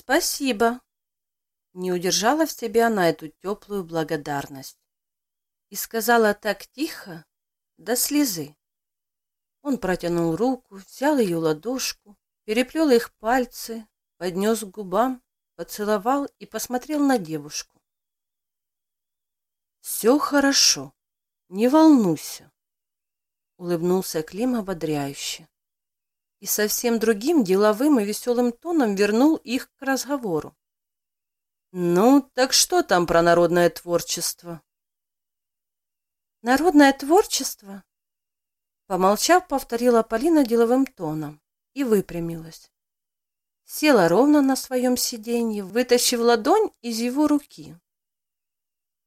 Спасибо. Не удержала в себе она эту теплую благодарность. И сказала так тихо, до слезы. Он протянул руку, взял ее ладошку, переплел их пальцы, поднес к губам, поцеловал и посмотрел на девушку. «Все хорошо, не волнуйся», — улыбнулся Клим ободряюще. И совсем другим деловым и веселым тоном вернул их к разговору. «Ну, так что там про народное творчество?» «Народное творчество?» Помолчав, повторила Полина деловым тоном и выпрямилась. Села ровно на своем сиденье, вытащив ладонь из его руки.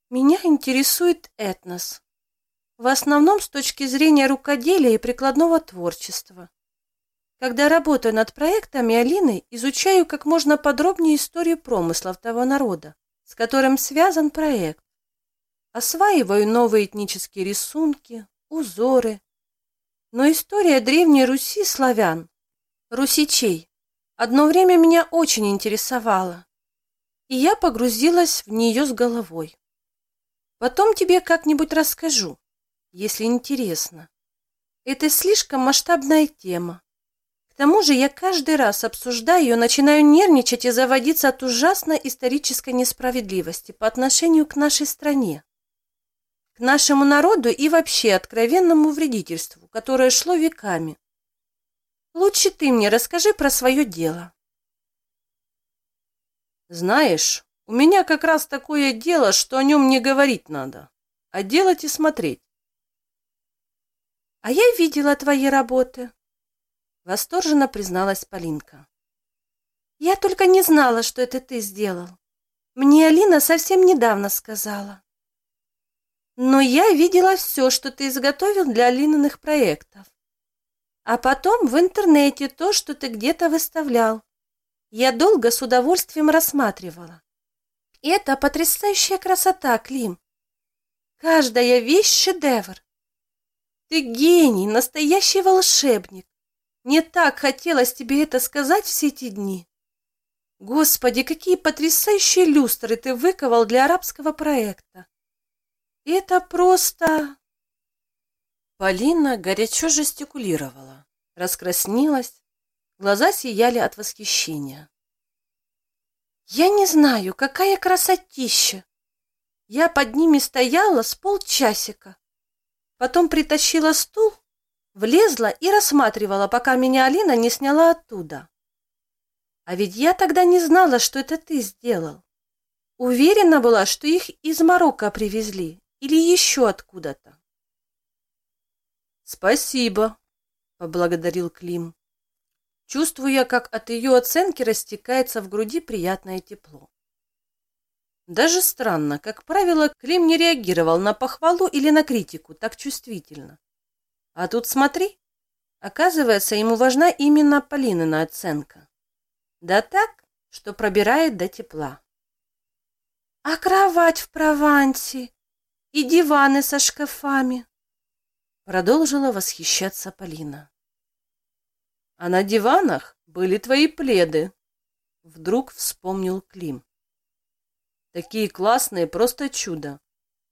«Меня интересует этнос, в основном с точки зрения рукоделия и прикладного творчества. Когда работаю над проектами Алины, изучаю как можно подробнее историю промыслов того народа, с которым связан проект. Осваиваю новые этнические рисунки, узоры. Но история Древней Руси славян, русичей, одно время меня очень интересовала, и я погрузилась в нее с головой. Потом тебе как-нибудь расскажу, если интересно. Это слишком масштабная тема. К тому же я каждый раз обсуждаю ее, начинаю нервничать и заводиться от ужасной исторической несправедливости по отношению к нашей стране, к нашему народу и вообще откровенному вредительству, которое шло веками. Лучше ты мне расскажи про свое дело. Знаешь, у меня как раз такое дело, что о нем не говорить надо, а делать и смотреть. А я видела твои работы. Восторженно призналась Полинка. Я только не знала, что это ты сделал. Мне Алина совсем недавно сказала. Но я видела все, что ты изготовил для Алининых проектов. А потом в интернете то, что ты где-то выставлял. Я долго с удовольствием рассматривала. Это потрясающая красота, Клим. Каждая вещь — шедевр. Ты гений, настоящий волшебник. Мне так хотелось тебе это сказать все эти дни. Господи, какие потрясающие люстры ты выковал для арабского проекта. Это просто... Полина горячо жестикулировала, раскраснилась, глаза сияли от восхищения. Я не знаю, какая красотища. Я под ними стояла с полчасика. Потом притащила стул Влезла и рассматривала, пока меня Алина не сняла оттуда. А ведь я тогда не знала, что это ты сделал. Уверена была, что их из Марокко привезли или еще откуда-то. «Спасибо», — поблагодарил Клим. Чувствуя, как от ее оценки растекается в груди приятное тепло. Даже странно, как правило, Клим не реагировал на похвалу или на критику так чувствительно. А тут смотри, оказывается, ему важна именно Полинина оценка. Да так, что пробирает до тепла. А кровать в Провансе и диваны со шкафами? Продолжила восхищаться Полина. А на диванах были твои пледы. Вдруг вспомнил Клим. Такие классные, просто чудо.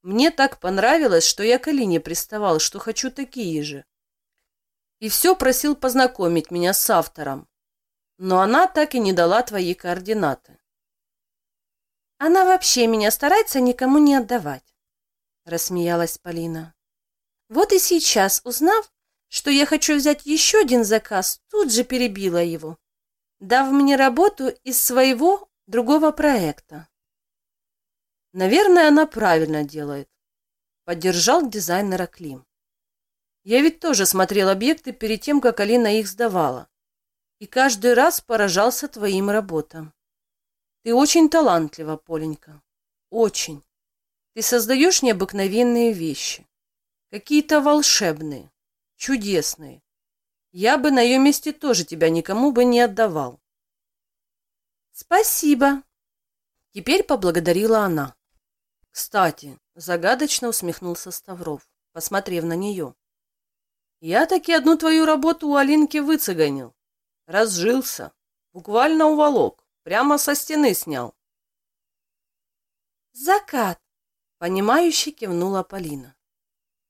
Мне так понравилось, что я к Алине приставал, что хочу такие же. И все просил познакомить меня с автором. Но она так и не дала твои координаты. Она вообще меня старается никому не отдавать, рассмеялась Полина. Вот и сейчас, узнав, что я хочу взять еще один заказ, тут же перебила его, дав мне работу из своего другого проекта. Наверное, она правильно делает. Поддержал дизайнера Клим. Я ведь тоже смотрел объекты перед тем, как Алина их сдавала. И каждый раз поражался твоим работам. Ты очень талантлива, Поленька. Очень. Ты создаешь необыкновенные вещи. Какие-то волшебные, чудесные. Я бы на ее месте тоже тебя никому бы не отдавал. Спасибо. Теперь поблагодарила она. Кстати, загадочно усмехнулся Ставров, посмотрев на нее. Я таки одну твою работу у Алинки выцеганил. Разжился. Буквально уволок. Прямо со стены снял. Закат, понимающе кивнула Полина.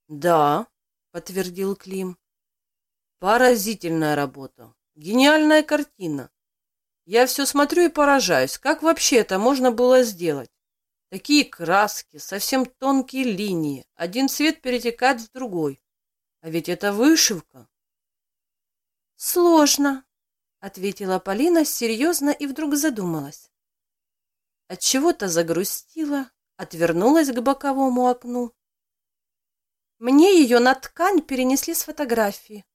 Да, подтвердил Клим. Поразительная работа. Гениальная картина. Я все смотрю и поражаюсь, как вообще это можно было сделать. Такие краски, совсем тонкие линии, один цвет перетекает в другой. А ведь это вышивка. Сложно, ответила Полина серьезно и вдруг задумалась. От чего-то загрустила, отвернулась к боковому окну. Мне ее на ткань перенесли с фотографии.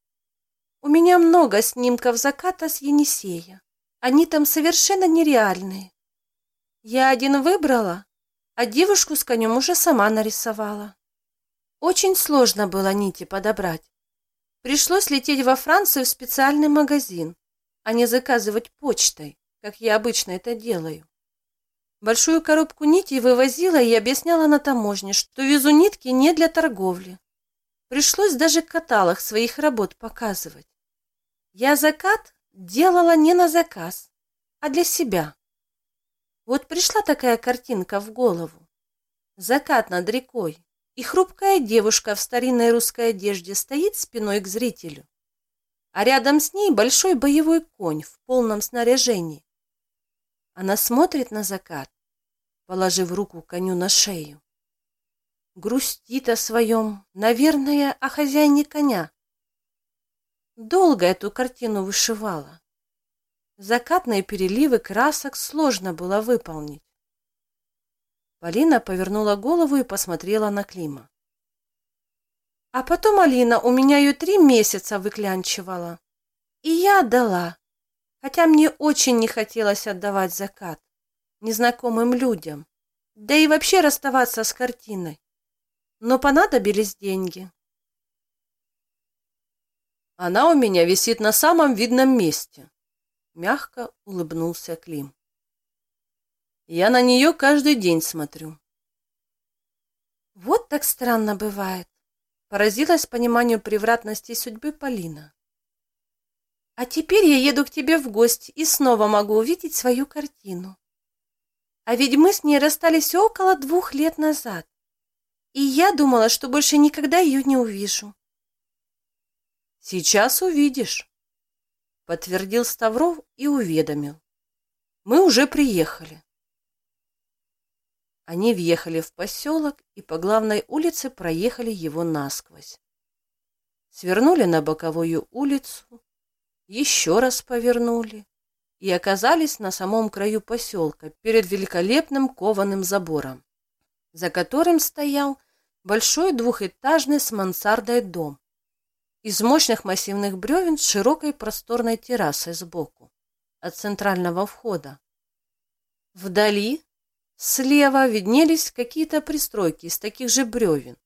У меня много снимков заката с Енисея. Они там совершенно нереальные. Я один выбрала, а девушку с конем уже сама нарисовала. Очень сложно было нити подобрать. Пришлось лететь во Францию в специальный магазин, а не заказывать почтой, как я обычно это делаю. Большую коробку нитей вывозила и объясняла на таможне, что везу нитки не для торговли. Пришлось даже каталог своих работ показывать. Я закат делала не на заказ, а для себя. Вот пришла такая картинка в голову. Закат над рекой, и хрупкая девушка в старинной русской одежде стоит спиной к зрителю. А рядом с ней большой боевой конь в полном снаряжении. Она смотрит на закат, положив руку коню на шею. Грустит о своем, наверное, о хозяине коня. Долго эту картину вышивала. Закатные переливы красок сложно было выполнить. Полина повернула голову и посмотрела на Клима. А потом Алина у меня ее три месяца выклянчивала. И я отдала, хотя мне очень не хотелось отдавать закат незнакомым людям, да и вообще расставаться с картиной. Но понадобились деньги. Она у меня висит на самом видном месте, Мягко улыбнулся Клим. Я на нее каждый день смотрю. Вот так странно бывает. Поразилась пониманию превратности судьбы Полина. А теперь я еду к тебе в гости и снова могу увидеть свою картину. А ведь мы с ней расстались около двух лет назад. И я думала, что больше никогда ее не увижу. Сейчас увидишь подтвердил Ставров и уведомил. Мы уже приехали. Они въехали в поселок и по главной улице проехали его насквозь. Свернули на боковую улицу, еще раз повернули и оказались на самом краю поселка перед великолепным кованым забором, за которым стоял большой двухэтажный с мансардой дом из мощных массивных бревен с широкой просторной террасой сбоку, от центрального входа. Вдали, слева, виднелись какие-то пристройки из таких же бревен.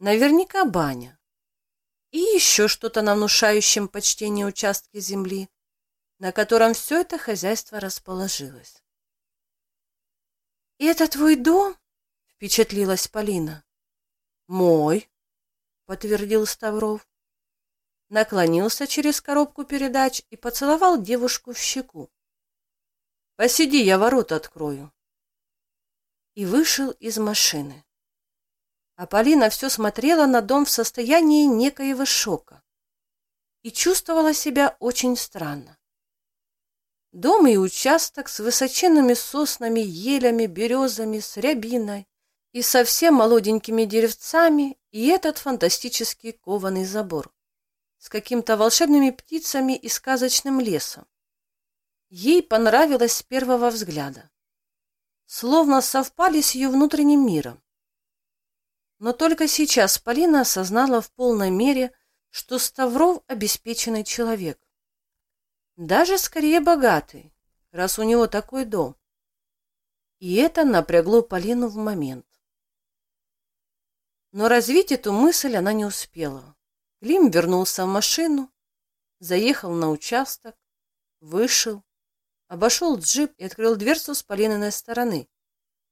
Наверняка баня. И еще что-то на внушающем почтении участке земли, на котором все это хозяйство расположилось. «И это твой дом?» — впечатлилась Полина. «Мой», — подтвердил Ставров наклонился через коробку передач и поцеловал девушку в щеку. «Посиди, я ворот открою». И вышел из машины. А Полина все смотрела на дом в состоянии некоего шока и чувствовала себя очень странно. Дом и участок с высоченными соснами, елями, березами, с рябиной и совсем молоденькими деревцами и этот фантастический кованый забор с какими-то волшебными птицами и сказочным лесом. Ей понравилось с первого взгляда. Словно совпали с ее внутренним миром. Но только сейчас Полина осознала в полной мере, что Ставров обеспеченный человек. Даже скорее богатый, раз у него такой дом. И это напрягло Полину в момент. Но развить эту мысль она не успела. Клим вернулся в машину, заехал на участок, вышел, обошел джип и открыл дверцу с Полининой стороны,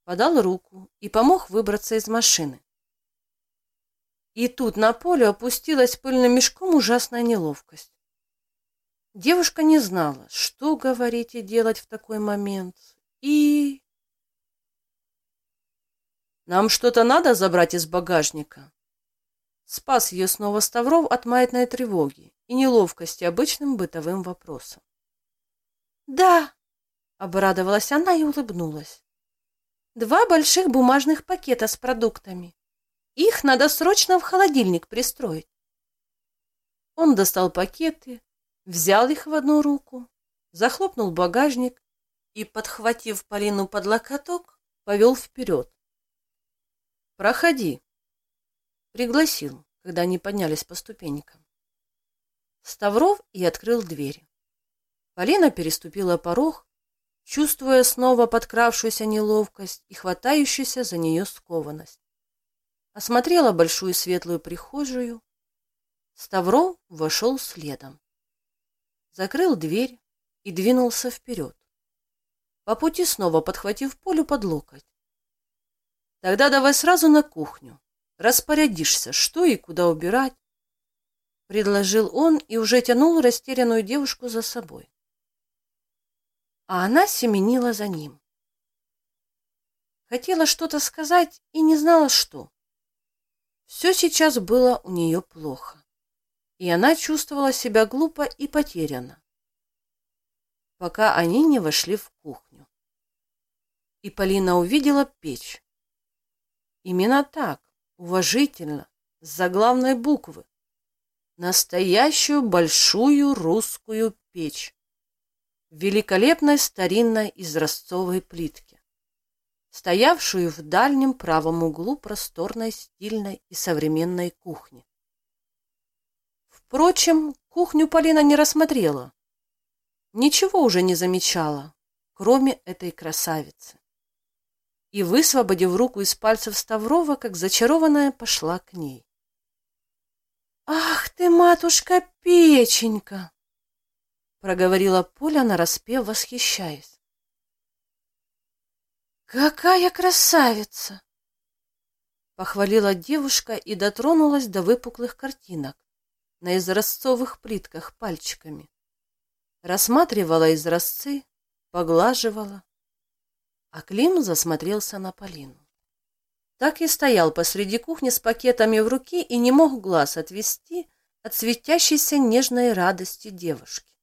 подал руку и помог выбраться из машины. И тут на поле опустилась пыльным мешком ужасная неловкость. Девушка не знала, что говорить и делать в такой момент, и... «Нам что-то надо забрать из багажника?» Спас ее снова Ставров от маятной тревоги и неловкости обычным бытовым вопросом. «Да!» — обрадовалась она и улыбнулась. «Два больших бумажных пакета с продуктами. Их надо срочно в холодильник пристроить». Он достал пакеты, взял их в одну руку, захлопнул багажник и, подхватив Полину под локоток, повел вперед. «Проходи», — пригласил, когда они поднялись по ступенькам. Ставров и открыл дверь. Полина переступила порог, чувствуя снова подкравшуюся неловкость и хватающуюся за нее скованность. Осмотрела большую светлую прихожую. Ставров вошел следом. Закрыл дверь и двинулся вперед. По пути снова подхватив Полю под локоть. Тогда давай сразу на кухню. Распорядишься, что и куда убирать. Предложил он и уже тянул растерянную девушку за собой а она семенила за ним. Хотела что-то сказать и не знала, что. Все сейчас было у нее плохо, и она чувствовала себя глупо и потеряно, пока они не вошли в кухню. И Полина увидела печь. Именно так, уважительно, с заглавной буквы. Настоящую большую русскую печь великолепной старинной изразцовой плитки, стоявшую в дальнем правом углу просторной, стильной и современной кухни. Впрочем, кухню Полина не рассмотрела. Ничего уже не замечала, кроме этой красавицы. И, высвободив руку из пальцев Ставрова, как зачарованная, пошла к ней. «Ах ты, матушка-печенька!» проговорила Поля нараспев, восхищаясь. «Какая красавица!» Похвалила девушка и дотронулась до выпуклых картинок на изразцовых плитках пальчиками. Рассматривала изразцы, поглаживала. А Клим засмотрелся на Полину. Так и стоял посреди кухни с пакетами в руке и не мог глаз отвести от светящейся нежной радости девушки.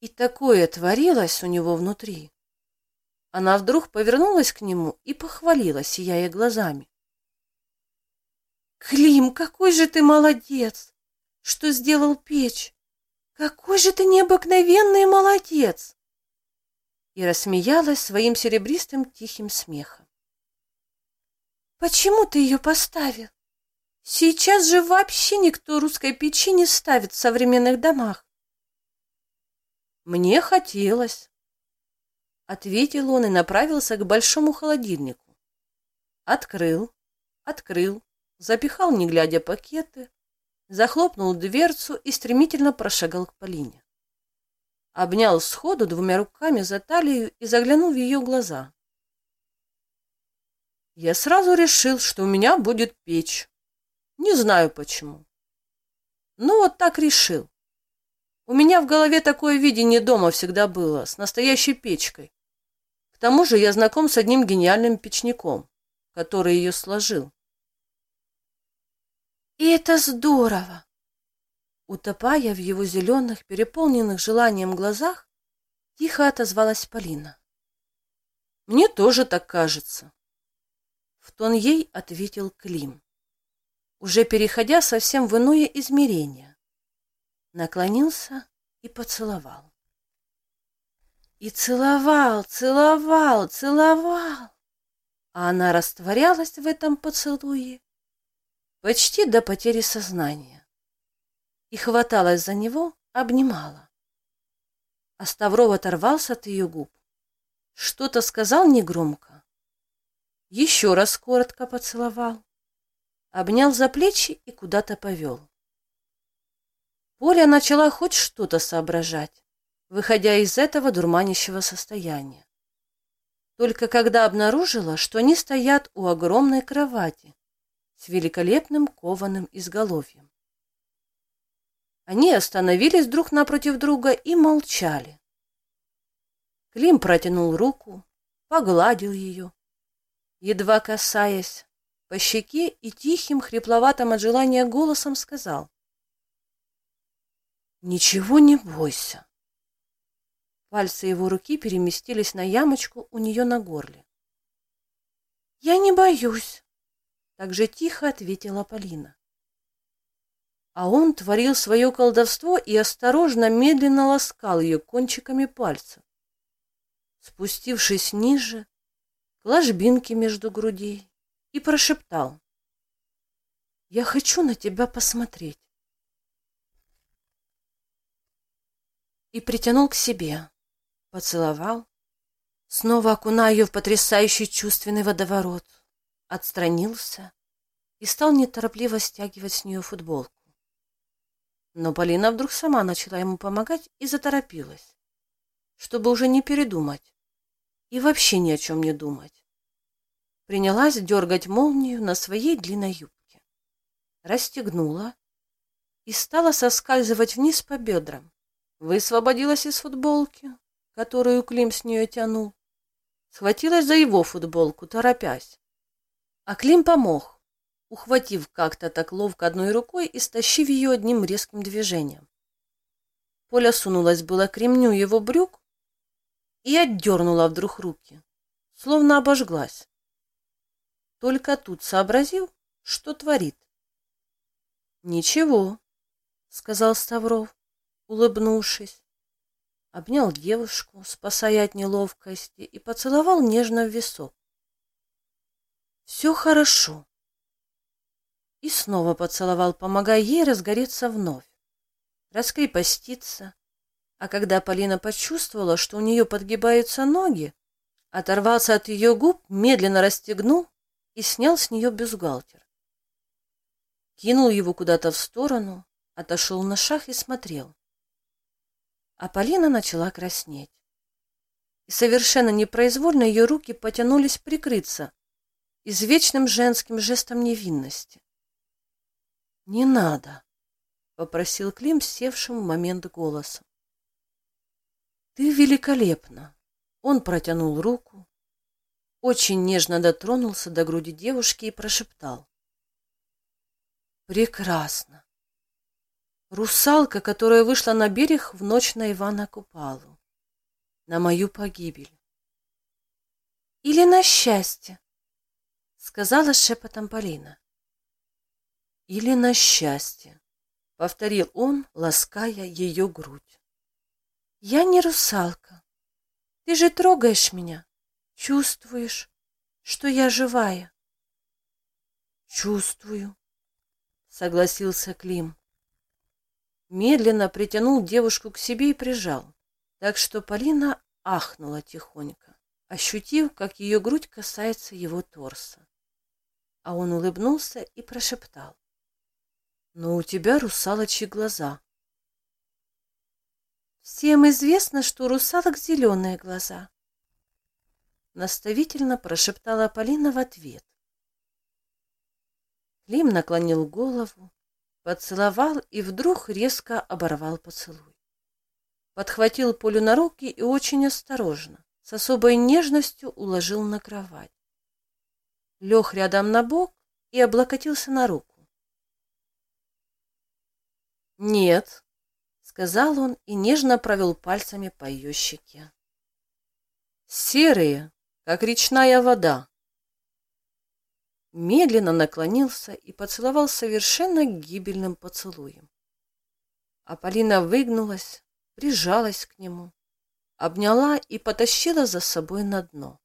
И такое творилось у него внутри. Она вдруг повернулась к нему и похвалила, сияя глазами. «Клим, какой же ты молодец! Что сделал печь? Какой же ты необыкновенный молодец!» И рассмеялась своим серебристым тихим смехом. «Почему ты ее поставил? Сейчас же вообще никто русской печи не ставит в современных домах. Мне хотелось. Ответил он и направился к большому холодильнику. Открыл, открыл, запихал, не глядя, пакеты, захлопнул дверцу и стремительно прошагал к Полине. Обнял сходу двумя руками за талию и заглянул в ее глаза. Я сразу решил, что у меня будет печь. Не знаю почему. Но вот так решил. У меня в голове такое видение дома всегда было, с настоящей печкой. К тому же я знаком с одним гениальным печником, который ее сложил. И это здорово! Утопая в его зеленых, переполненных желанием глазах, тихо отозвалась Полина. Мне тоже так кажется. В тон ей ответил Клим, уже переходя совсем в иное измерение наклонился и поцеловал. И целовал, целовал, целовал. А она растворялась в этом поцелуе почти до потери сознания и хваталась за него, обнимала. А Ставров оторвался от ее губ, что-то сказал негромко, еще раз коротко поцеловал, обнял за плечи и куда-то повел. Поля начала хоть что-то соображать, выходя из этого дурманящего состояния. Только когда обнаружила, что они стоят у огромной кровати с великолепным кованым изголовьем. Они остановились друг напротив друга и молчали. Клим протянул руку, погладил ее, едва касаясь, по щеке и тихим, хрипловатым от желания голосом сказал. «Ничего не бойся». Пальцы его руки переместились на ямочку у нее на горле. «Я не боюсь», — так же тихо ответила Полина. А он творил свое колдовство и осторожно, медленно ласкал ее кончиками пальцев. Спустившись ниже, к ложбинке между грудей, и прошептал. «Я хочу на тебя посмотреть». И притянул к себе, поцеловал, снова окуная ее в потрясающий чувственный водоворот, отстранился и стал неторопливо стягивать с нее футболку. Но Полина вдруг сама начала ему помогать и заторопилась, чтобы уже не передумать и вообще ни о чем не думать. Принялась дергать молнию на своей длинной юбке. Расстегнула и стала соскальзывать вниз по бедрам. Высвободилась из футболки, которую Клим с нее тянул. Схватилась за его футболку, торопясь. А Клим помог, ухватив как-то так ловко одной рукой и стащив ее одним резким движением. Поля сунулась было к ремню его брюк и отдернула вдруг руки, словно обожглась. Только тут сообразил, что творит. «Ничего», — сказал Ставров, улыбнувшись. Обнял девушку, спасая от неловкости, и поцеловал нежно в висок. «Все хорошо», и снова поцеловал, помогая ей разгореться вновь, раскрепоститься. А когда Полина почувствовала, что у нее подгибаются ноги, оторвался от ее губ, медленно расстегнул и снял с нее бюстгальтер. Кинул его куда-то в сторону, отошел на шаг и смотрел. А Полина начала краснеть. И совершенно непроизвольно ее руки потянулись прикрыться извечным женским жестом невинности. «Не надо», — попросил Клим севшим в момент голосом. «Ты великолепна!» Он протянул руку, очень нежно дотронулся до груди девушки и прошептал. «Прекрасно! Русалка, которая вышла на берег в ночь на Ивана Купалу, на мою погибель. Или на счастье, сказала шепотом Полина или на счастье, повторил он, лаская ее грудь. Я не русалка. Ты же трогаешь меня, чувствуешь, что я живая. Чувствую, согласился Клим. Медленно притянул девушку к себе и прижал, так что Полина ахнула тихонько, ощутив, как ее грудь касается его торса. А он улыбнулся и прошептал. Но у тебя русалочьи глаза. Всем известно, что у русалок зеленые глаза. Наставительно прошептала Полина в ответ. Клим наклонил голову, поцеловал и вдруг резко оборвал поцелуй. Подхватил Полю на руки и очень осторожно, с особой нежностью уложил на кровать. Лег рядом на бок и облокотился на руку. «Нет», — сказал он и нежно провел пальцами по ее щеке. «Серые, как речная вода». Медленно наклонился и поцеловал совершенно гибельным поцелуем. А Полина выгнулась, прижалась к нему, обняла и потащила за собой на дно,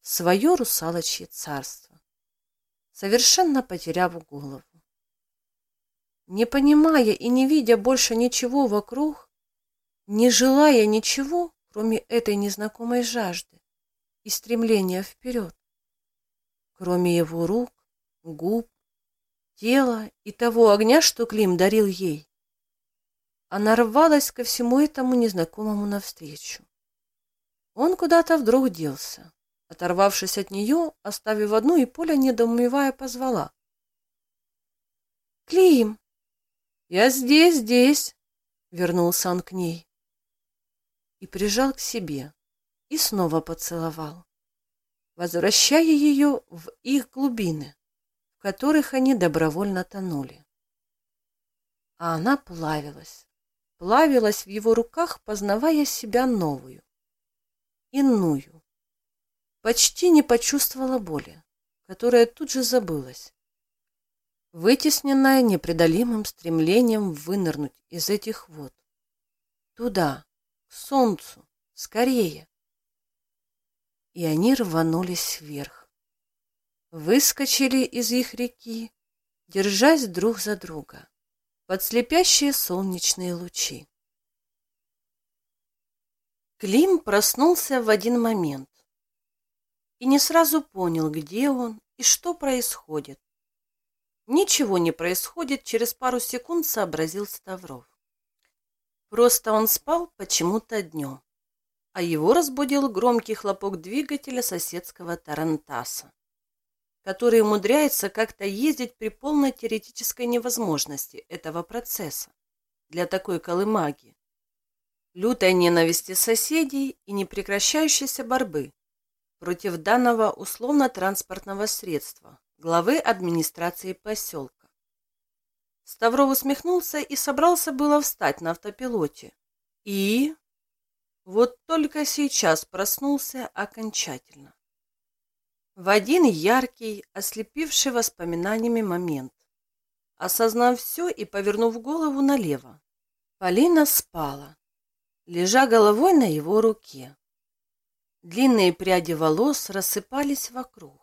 свое русалочье царство, совершенно потеряв голову. Не понимая и не видя больше ничего вокруг, не желая ничего, кроме этой незнакомой жажды и стремления вперед, кроме его рук, губ, тела и того огня, что Клим дарил ей. Она рвалась ко всему этому незнакомому навстречу. Он куда-то вдруг делся, оторвавшись от нее, оставив одну, и Поля, недоумевая, позвала. «Клим!» «Я здесь, здесь!» — вернулся он к ней. И прижал к себе, и снова поцеловал, возвращая ее в их глубины, в которых они добровольно тонули. А она плавилась, плавилась в его руках, познавая себя новую, иную. Почти не почувствовала боли, которая тут же забылась, вытесненная непреодолимым стремлением вынырнуть из этих вод. Туда, к солнцу, скорее. И они рванулись вверх. Выскочили из их реки, держась друг за друга, под слепящие солнечные лучи. Клим проснулся в один момент и не сразу понял, где он и что происходит. Ничего не происходит, через пару секунд сообразил Ставров. Просто он спал почему-то днем, а его разбудил громкий хлопок двигателя соседского Тарантаса, который умудряется как-то ездить при полной теоретической невозможности этого процесса для такой колымаги, лютой ненависти соседей и непрекращающейся борьбы против данного условно-транспортного средства, главы администрации поселка. Ставров усмехнулся и собрался было встать на автопилоте. И... Вот только сейчас проснулся окончательно. В один яркий, ослепивший воспоминаниями момент, осознав все и повернув голову налево, Полина спала, лежа головой на его руке. Длинные пряди волос рассыпались вокруг.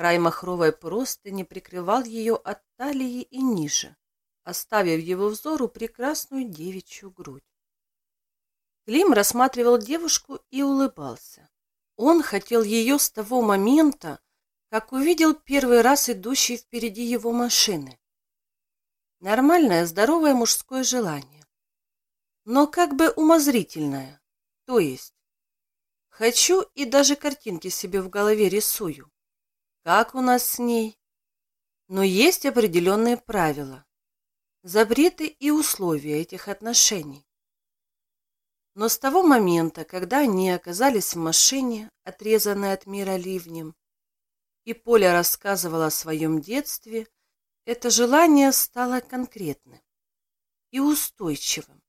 Край махровой простыни прикрывал ее от талии и ниже, оставив его взору прекрасную девичью грудь. Клим рассматривал девушку и улыбался. Он хотел ее с того момента, как увидел первый раз идущий впереди его машины. Нормальное, здоровое мужское желание. Но как бы умозрительное. То есть, хочу и даже картинки себе в голове рисую как у нас с ней. Но есть определенные правила, запреты и условия этих отношений. Но с того момента, когда они оказались в машине, отрезанной от мира ливнем, и Поля рассказывала о своем детстве, это желание стало конкретным и устойчивым,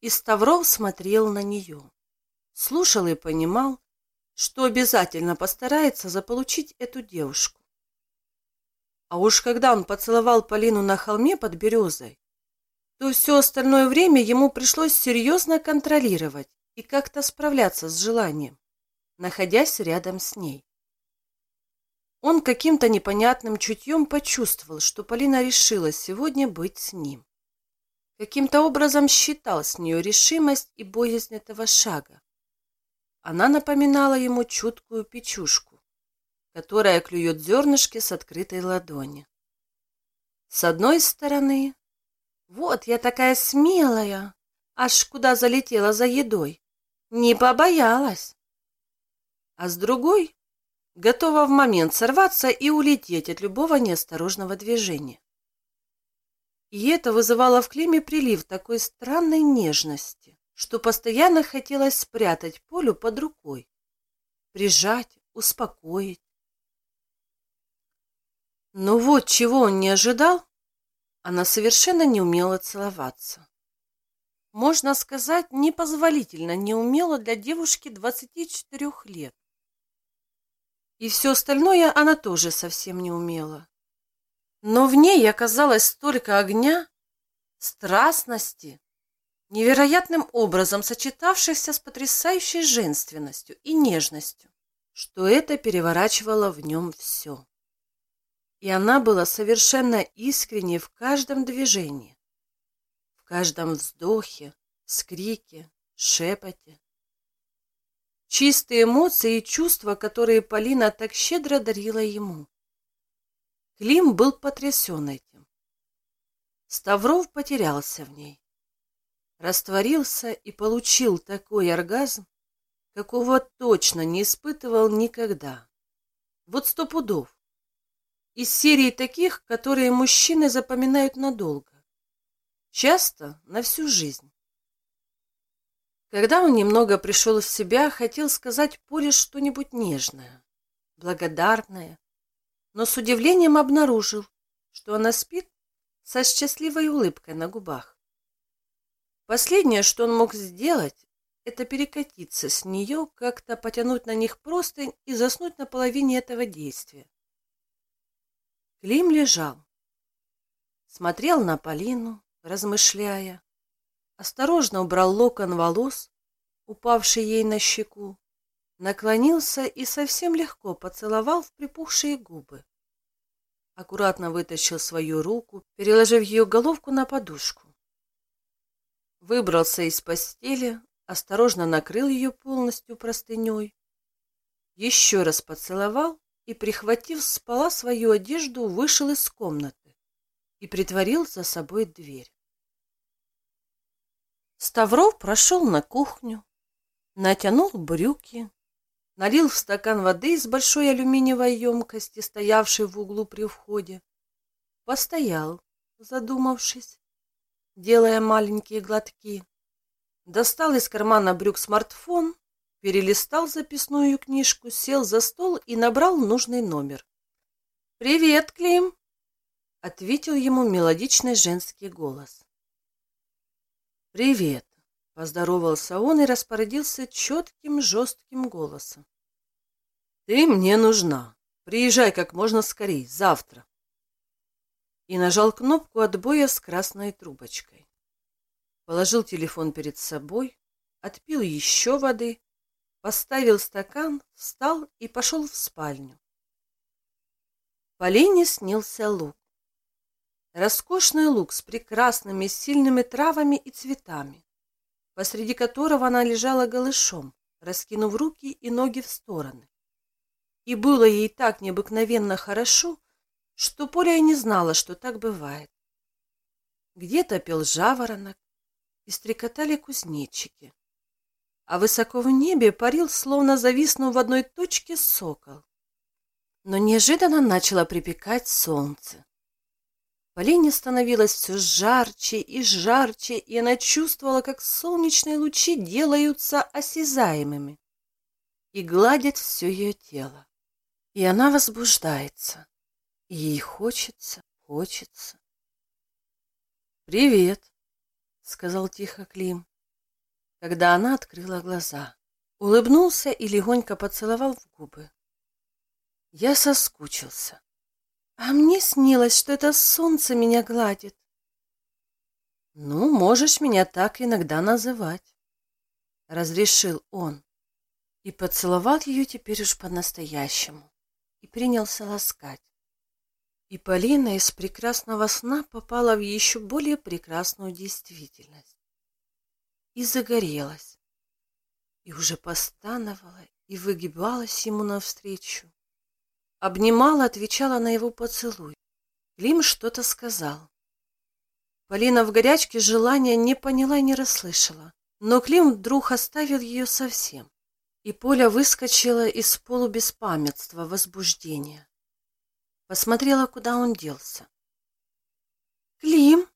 и Ставров смотрел на нее, слушал и понимал, что обязательно постарается заполучить эту девушку. А уж когда он поцеловал Полину на холме под березой, то все остальное время ему пришлось серьезно контролировать и как-то справляться с желанием, находясь рядом с ней. Он каким-то непонятным чутьем почувствовал, что Полина решила сегодня быть с ним. Каким-то образом считал с нее решимость и боязнь этого шага. Она напоминала ему чуткую печушку, которая клюет зернышки с открытой ладони. С одной стороны, вот я такая смелая, аж куда залетела за едой, не побоялась. А с другой, готова в момент сорваться и улететь от любого неосторожного движения. И это вызывало в Климе прилив такой странной нежности, что постоянно хотелось спрятать Полю под рукой, прижать, успокоить. Но вот чего он не ожидал, она совершенно не умела целоваться. Можно сказать, непозволительно не умела для девушки 24 лет. И все остальное она тоже совсем не умела. Но в ней оказалось столько огня, страстности, невероятным образом сочетавшихся с потрясающей женственностью и нежностью, что это переворачивало в нем все. И она была совершенно искренней в каждом движении, в каждом вздохе, скрике, шепоте. Чистые эмоции и чувства, которые Полина так щедро дарила ему. Клим был потрясен этим. Ставров потерялся в ней растворился и получил такой оргазм, какого точно не испытывал никогда. Вот сто пудов. Из серии таких, которые мужчины запоминают надолго. часто на всю жизнь. Когда он немного пришел в себя, хотел сказать Поле что-нибудь нежное, благодарное, но с удивлением обнаружил, что она спит со счастливой улыбкой на губах. Последнее, что он мог сделать, это перекатиться с нее, как-то потянуть на них простынь и заснуть на половине этого действия. Клим лежал, смотрел на Полину, размышляя, осторожно убрал локон волос, упавший ей на щеку, наклонился и совсем легко поцеловал в припухшие губы. Аккуратно вытащил свою руку, переложив ее головку на подушку. Выбрался из постели, осторожно накрыл ее полностью простыней, еще раз поцеловал и, прихватив с пола свою одежду, вышел из комнаты и притворил за собой дверь. Ставров прошел на кухню, натянул брюки, налил в стакан воды из большой алюминиевой емкости, стоявшей в углу при входе, постоял, задумавшись, делая маленькие глотки, достал из кармана брюк смартфон, перелистал записную книжку, сел за стол и набрал нужный номер. «Привет, Клим!» — ответил ему мелодичный женский голос. «Привет!» — поздоровался он и распорядился четким, жестким голосом. «Ты мне нужна. Приезжай как можно скорее, завтра». И нажал кнопку отбоя с красной трубочкой. Положил телефон перед собой, отпил еще воды, поставил стакан, встал и пошел в спальню. Полине снился лук. Роскошный луг с прекрасными сильными травами и цветами, посреди которого она лежала голышом, раскинув руки и ноги в стороны. И было ей так необыкновенно хорошо, что Поля и не знала, что так бывает. Где-то пел жаворонок, и стрекотали кузнечики. А высоко в небе парил, словно зависнув в одной точке, сокол. Но неожиданно начало припекать солнце. Полине становилось все жарче и жарче, и она чувствовала, как солнечные лучи делаются осязаемыми и гладят все ее тело. И она возбуждается, и ей хочется, хочется. «Привет!» — сказал тихо Клим, когда она открыла глаза. Улыбнулся и легонько поцеловал в губы. Я соскучился. А мне снилось, что это солнце меня гладит. Ну, можешь меня так иногда называть, — разрешил он. И поцеловал ее теперь уж по-настоящему и принялся ласкать. И Полина из прекрасного сна попала в еще более прекрасную действительность. И загорелась, и уже постановала, и выгибалась ему навстречу обнимала, отвечала на его поцелуй. Клим что-то сказал. Полина в горячке желания не поняла и не расслышала. Но Клим вдруг оставил ее совсем. И Поля выскочила из полубеспамятства, возбуждения. Посмотрела, куда он делся. «Клим!»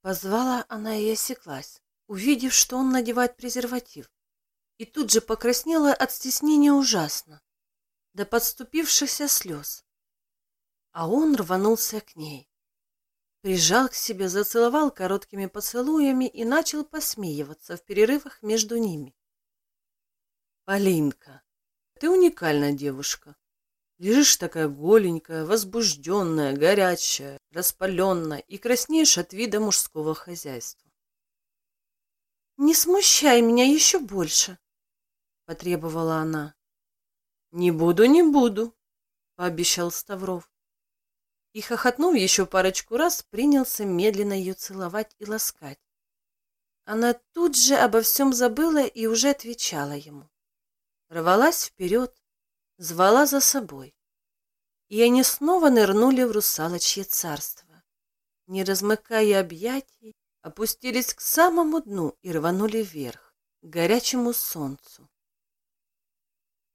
Позвала она и осеклась, увидев, что он надевает презерватив. И тут же покраснела от стеснения ужасно до подступившихся слез. А он рванулся к ней, прижал к себе, зацеловал короткими поцелуями и начал посмеиваться в перерывах между ними. «Полинка, ты уникальная девушка. Лежишь такая голенькая, возбужденная, горячая, распаленная и краснеешь от вида мужского хозяйства. «Не смущай меня еще больше», — потребовала она. «Не буду, не буду», — пообещал Ставров. И, хохотнув еще парочку раз, принялся медленно ее целовать и ласкать. Она тут же обо всем забыла и уже отвечала ему. Рвалась вперед, звала за собой. И они снова нырнули в русалочье царство. Не размыкая объятий, опустились к самому дну и рванули вверх, к горячему солнцу.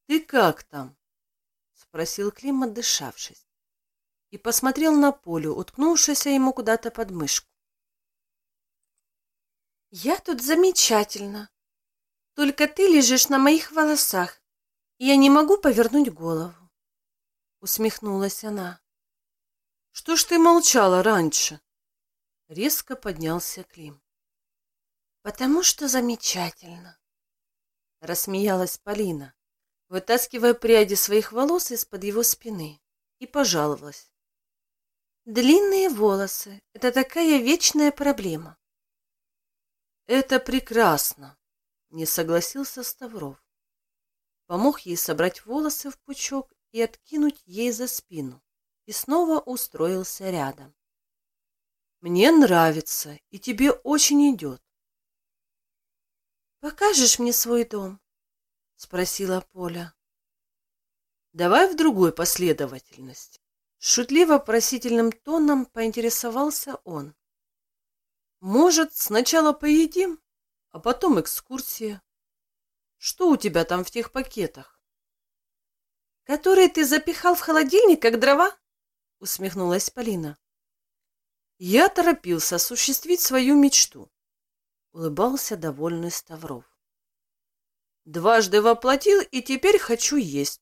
«Ты как там?» — спросил Клим, отдышавшись, и посмотрел на Полю, уткнувшуюся ему куда-то под мышку. Я тут замечательно. Только ты лежишь на моих волосах, я не могу повернуть голову. Усмехнулась она. Что ж ты молчала раньше? Резко поднялся Клим. Потому что замечательно. Рассмеялась Полина, вытаскивая пряди своих волос из-под его спины, и пожаловалась. Длинные волосы — это такая вечная проблема. Это прекрасно, не согласился Ставров. Помог ей собрать волосы в пучок и откинуть ей за спину, и снова устроился рядом. Мне нравится, и тебе очень идет. Покажешь мне свой дом? Спросила Поля. Давай в другой последовательности. Шутливо-просительным тоном поинтересовался он. Может, сначала поедим, а потом экскурсия. Что у тебя там в тех пакетах? Которые ты запихал в холодильник, как дрова? Усмехнулась Полина. Я торопился осуществить свою мечту. Улыбался довольный Ставров. Дважды воплотил и теперь хочу есть.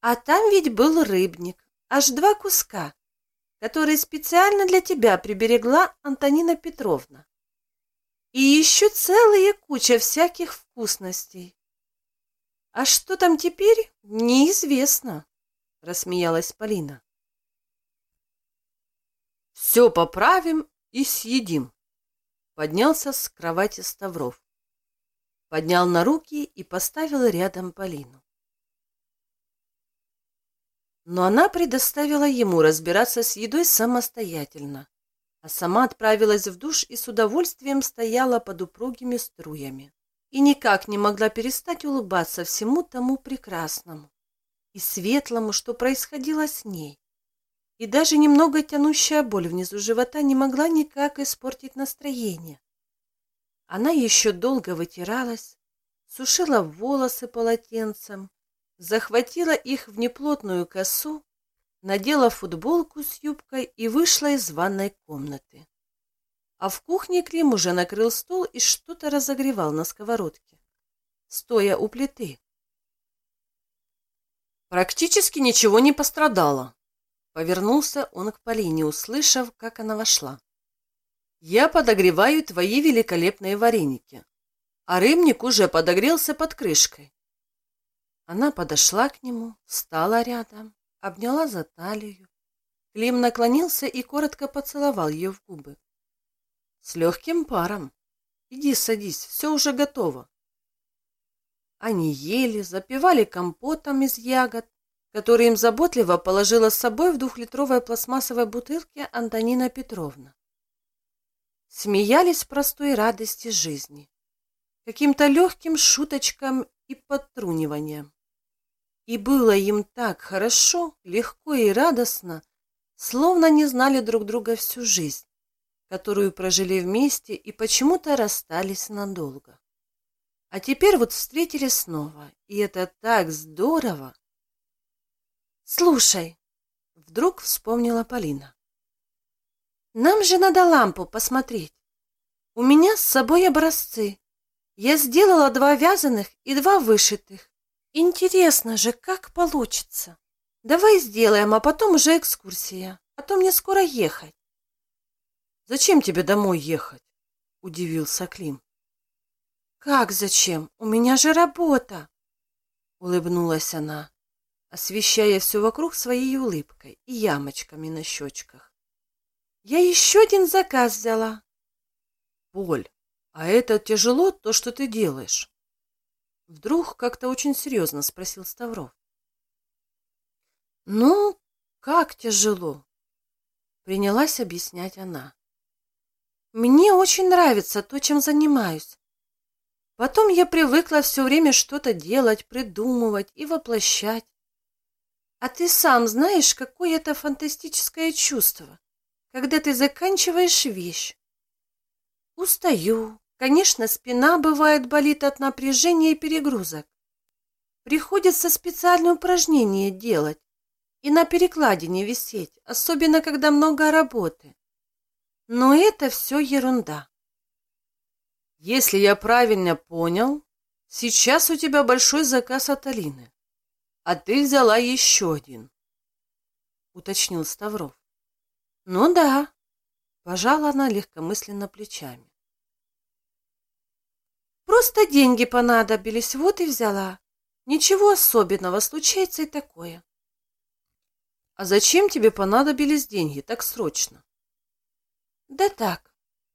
А там ведь был рыбник, аж два куска, которые специально для тебя приберегла Антонина Петровна. И еще целая куча всяких вкусностей. А что там теперь, неизвестно, рассмеялась Полина. Все поправим и съедим. Поднялся с кровати Ставров. Поднял на руки и поставил рядом Полину но она предоставила ему разбираться с едой самостоятельно, а сама отправилась в душ и с удовольствием стояла под упругими струями и никак не могла перестать улыбаться всему тому прекрасному и светлому, что происходило с ней. И даже немного тянущая боль внизу живота не могла никак испортить настроение. Она еще долго вытиралась, сушила волосы полотенцем, захватила их в неплотную косу, надела футболку с юбкой и вышла из ванной комнаты. А в кухне Клим уже накрыл стол и что-то разогревал на сковородке, стоя у плиты. Практически ничего не пострадало. Повернулся он к Полине, услышав, как она вошла. «Я подогреваю твои великолепные вареники, а рыбник уже подогрелся под крышкой. Она подошла к нему, встала рядом, обняла за талию. Клим наклонился и коротко поцеловал ее в губы. С легким паром. Иди садись, все уже готово. Они ели, запивали компотом из ягод, который им заботливо положила с собой в двухлитровой пластмассовой бутылке Антонина Петровна. Смеялись простой радости жизни, каким-то легким шуточкам и подтруниванием. И было им так хорошо, легко и радостно, словно не знали друг друга всю жизнь, которую прожили вместе и почему-то расстались надолго. А теперь вот встретились снова, и это так здорово. «Слушай», — вдруг вспомнила Полина, — «нам же надо лампу посмотреть. У меня с собой образцы. Я сделала два вязаных и два вышитых. Интересно же, как получится. Давай сделаем, а потом уже экскурсия. А то мне скоро ехать. Зачем тебе домой ехать? Удивился Клим. Как зачем? У меня же работа. Улыбнулась она, освещая все вокруг своей улыбкой и ямочками на щечках. Я еще один заказ взяла. Поль, а это тяжело, то, что ты делаешь? Вдруг как-то очень серьезно спросил Ставров. «Ну, как тяжело?» Принялась объяснять она. «Мне очень нравится то, чем занимаюсь. Потом я привыкла все время что-то делать, придумывать и воплощать. А ты сам знаешь, какое это фантастическое чувство, когда ты заканчиваешь вещь. Устаю, Конечно, спина бывает болит от напряжения и перегрузок. Приходится специальные упражнения делать и на перекладине висеть, особенно когда много работы. Но это все ерунда. Если я правильно понял, сейчас у тебя большой заказ от Алины, а ты взяла еще один, — уточнил Ставров. Ну да, пожала она легкомысленно плечами. Просто деньги понадобились, вот и взяла. Ничего особенного, случается и такое. А зачем тебе понадобились деньги так срочно? Да так,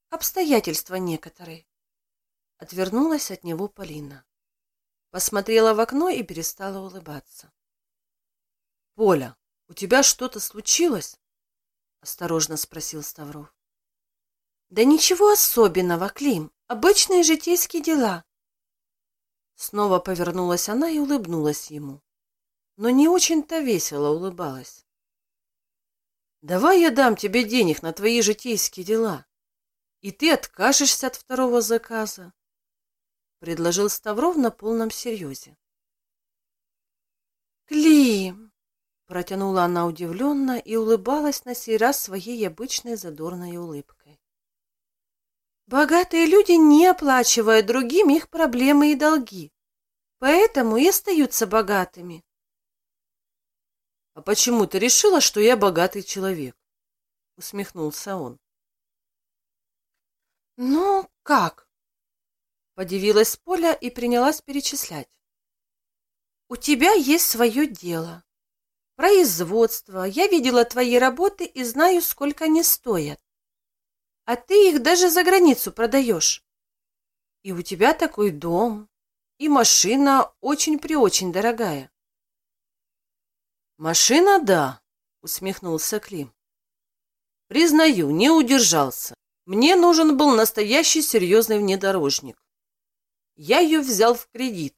обстоятельства некоторые. Отвернулась от него Полина. Посмотрела в окно и перестала улыбаться. Поля, у тебя что-то случилось? Осторожно спросил Ставров. Да ничего особенного, Клим. Обычные житейские дела. Снова повернулась она и улыбнулась ему. Но не очень-то весело улыбалась. Давай я дам тебе денег на твои житейские дела, и ты откажешься от второго заказа, предложил Ставров на полном серьезе. Клим! Протянула она удивленно и улыбалась на сей раз своей обычной задорной улыбкой. Богатые люди не оплачивают другим их проблемы и долги, поэтому и остаются богатыми. «А почему ты решила, что я богатый человек?» — усмехнулся он. «Ну, как?» — подивилась Поля и принялась перечислять. «У тебя есть свое дело. Производство. Я видела твои работы и знаю, сколько они стоят. А ты их даже за границу продаешь. И у тебя такой дом, и машина очень-преочень дорогая. «Машина, да», — усмехнулся Клим. «Признаю, не удержался. Мне нужен был настоящий серьезный внедорожник. Я ее взял в кредит.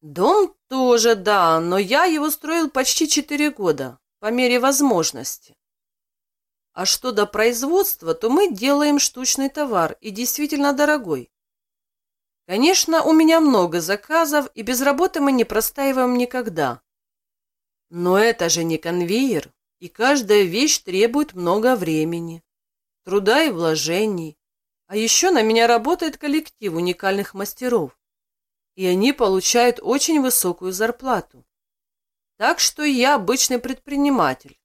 Дом тоже, да, но я его строил почти четыре года, по мере возможности. А что до производства, то мы делаем штучный товар и действительно дорогой. Конечно, у меня много заказов, и без работы мы не простаиваем никогда. Но это же не конвейер, и каждая вещь требует много времени, труда и вложений. А еще на меня работает коллектив уникальных мастеров, и они получают очень высокую зарплату. Так что я обычный предприниматель,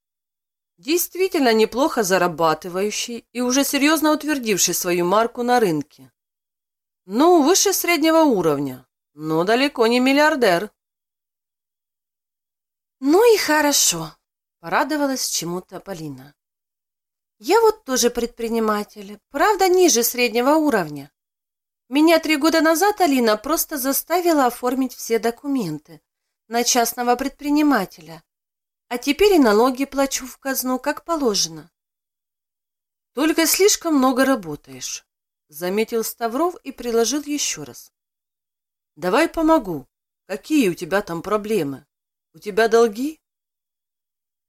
действительно неплохо зарабатывающий и уже серьезно утвердивший свою марку на рынке. Ну, выше среднего уровня, но далеко не миллиардер. «Ну и хорошо», — порадовалась чему-то Полина. «Я вот тоже предприниматель, правда, ниже среднего уровня. Меня три года назад Алина просто заставила оформить все документы на частного предпринимателя, а теперь и налоги плачу в казну, как положено». «Только слишком много работаешь», — заметил Ставров и предложил еще раз. «Давай помогу. Какие у тебя там проблемы?» У тебя долги?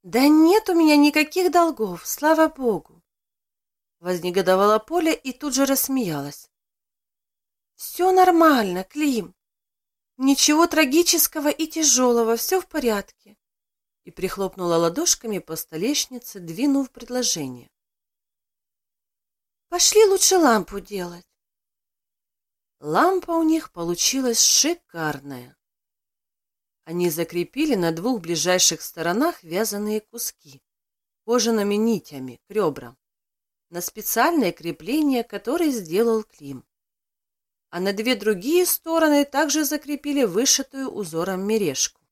Да нет у меня никаких долгов, слава богу. Вознегодовала Поля и тут же рассмеялась. Все нормально, Клим. Ничего трагического и тяжелого, все в порядке. И прихлопнула ладошками по столешнице, двинув предложение. Пошли лучше лампу делать. Лампа у них получилась шикарная. Они закрепили на двух ближайших сторонах вязаные куски кожаными нитями к ребрам на специальное крепление, которое сделал Клим. А на две другие стороны также закрепили вышитую узором мережку.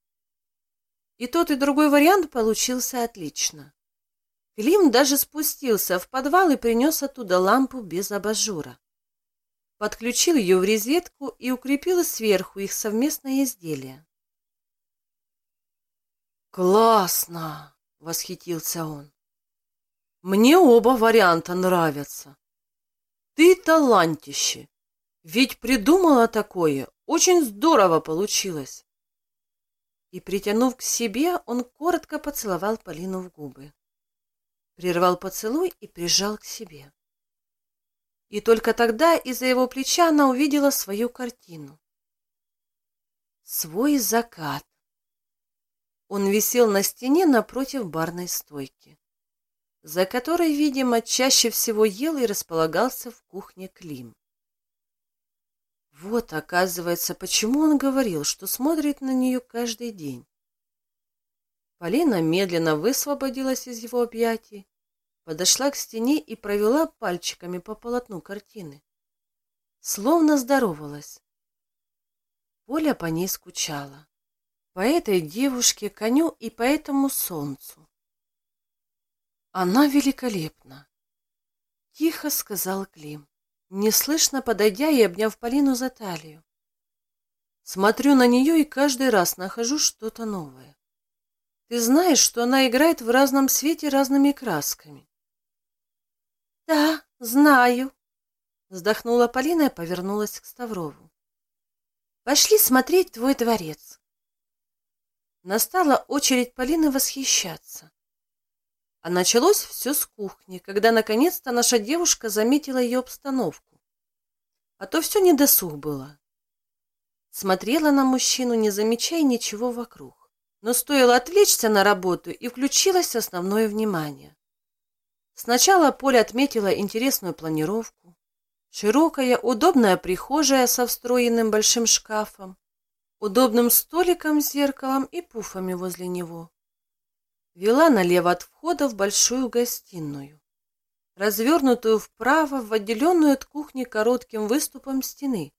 И тот, и другой вариант получился отлично. Клим даже спустился в подвал и принес оттуда лампу без абажура. Подключил ее в розетку и укрепил сверху их совместное изделие. «Классно!» — восхитился он. «Мне оба варианта нравятся. Ты талантище! Ведь придумала такое, очень здорово получилось!» И, притянув к себе, он коротко поцеловал Полину в губы. Прервал поцелуй и прижал к себе. И только тогда из-за его плеча она увидела свою картину. Свой закат он висел на стене напротив барной стойки, за которой, видимо, чаще всего ел и располагался в кухне Клим. Вот, оказывается, почему он говорил, что смотрит на нее каждый день. Полина медленно высвободилась из его объятий, подошла к стене и провела пальчиками по полотну картины. Словно здоровалась. Поля по ней скучала. По этой девушке, коню и по этому солнцу. Она великолепна. Тихо сказал Клим, неслышно подойдя и обняв Полину за талию. Смотрю на нее и каждый раз нахожу что-то новое. Ты знаешь, что она играет в разном свете разными красками. Да, знаю, вздохнула Полина и повернулась к Ставрову. Пошли смотреть твой дворец. Настала очередь Полины восхищаться. А началось все с кухни, когда наконец-то наша девушка заметила ее обстановку. А то все недосуг было. Смотрела на мужчину, не замечая ничего вокруг. Но стоило отвлечься на работу, и включилось основное внимание. Сначала Поля отметила интересную планировку. Широкая, удобная прихожая со встроенным большим шкафом, удобным столиком с зеркалом и пуфами возле него. Вела налево от входа в большую гостиную, развернутую вправо в отделенную от кухни коротким выступом стены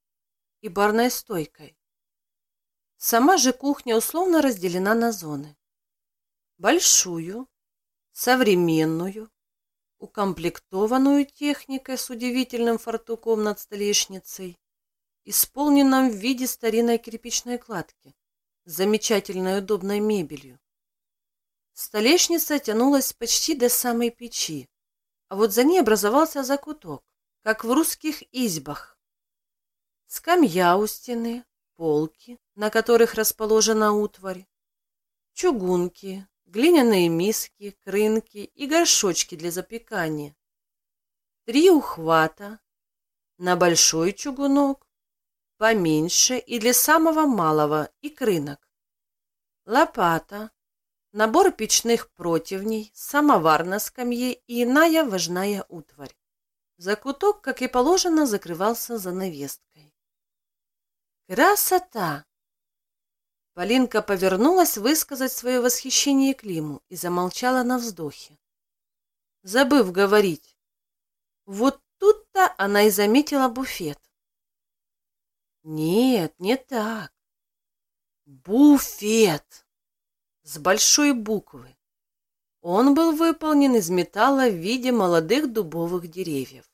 и барной стойкой. Сама же кухня условно разделена на зоны. Большую, современную, укомплектованную техникой с удивительным фартуком над столешницей, исполненном в виде старинной кирпичной кладки, с замечательной удобной мебелью. Столешница тянулась почти до самой печи, а вот за ней образовался закуток, как в русских избах. Скамья у стены, полки, на которых расположена утварь, чугунки, глиняные миски, крынки и горшочки для запекания. Три ухвата на большой чугунок, поменьше и для самого малого и крынок. Лопата, набор печных противней, самовар на скамье и иная важная утварь. Закуток, как и положено, закрывался занавеской. Красота! Полинка повернулась высказать свое восхищение Климу и замолчала на вздохе. Забыв говорить. Вот тут-то она и заметила буфет. Нет, не так. Буфет! С большой буквы. Он был выполнен из металла в виде молодых дубовых деревьев.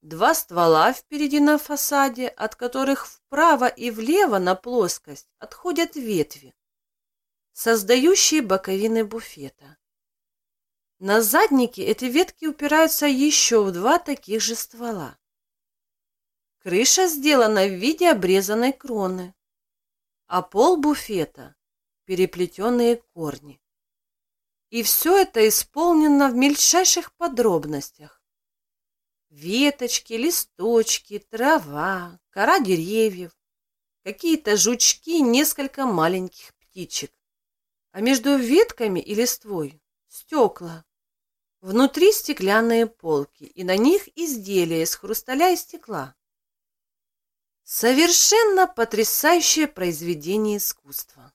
Два ствола впереди на фасаде, от которых вправо и влево на плоскость отходят ветви, создающие боковины буфета. На заднике эти ветки упираются еще в два таких же ствола. Крыша сделана в виде обрезанной кроны, а пол буфета – переплетенные корни. И все это исполнено в мельчайших подробностях Веточки, листочки, трава, кора деревьев, какие-то жучки, несколько маленьких птичек. А между ветками и листвой стекла. Внутри стеклянные полки, и на них изделия из хрусталя и стекла. Совершенно потрясающее произведение искусства.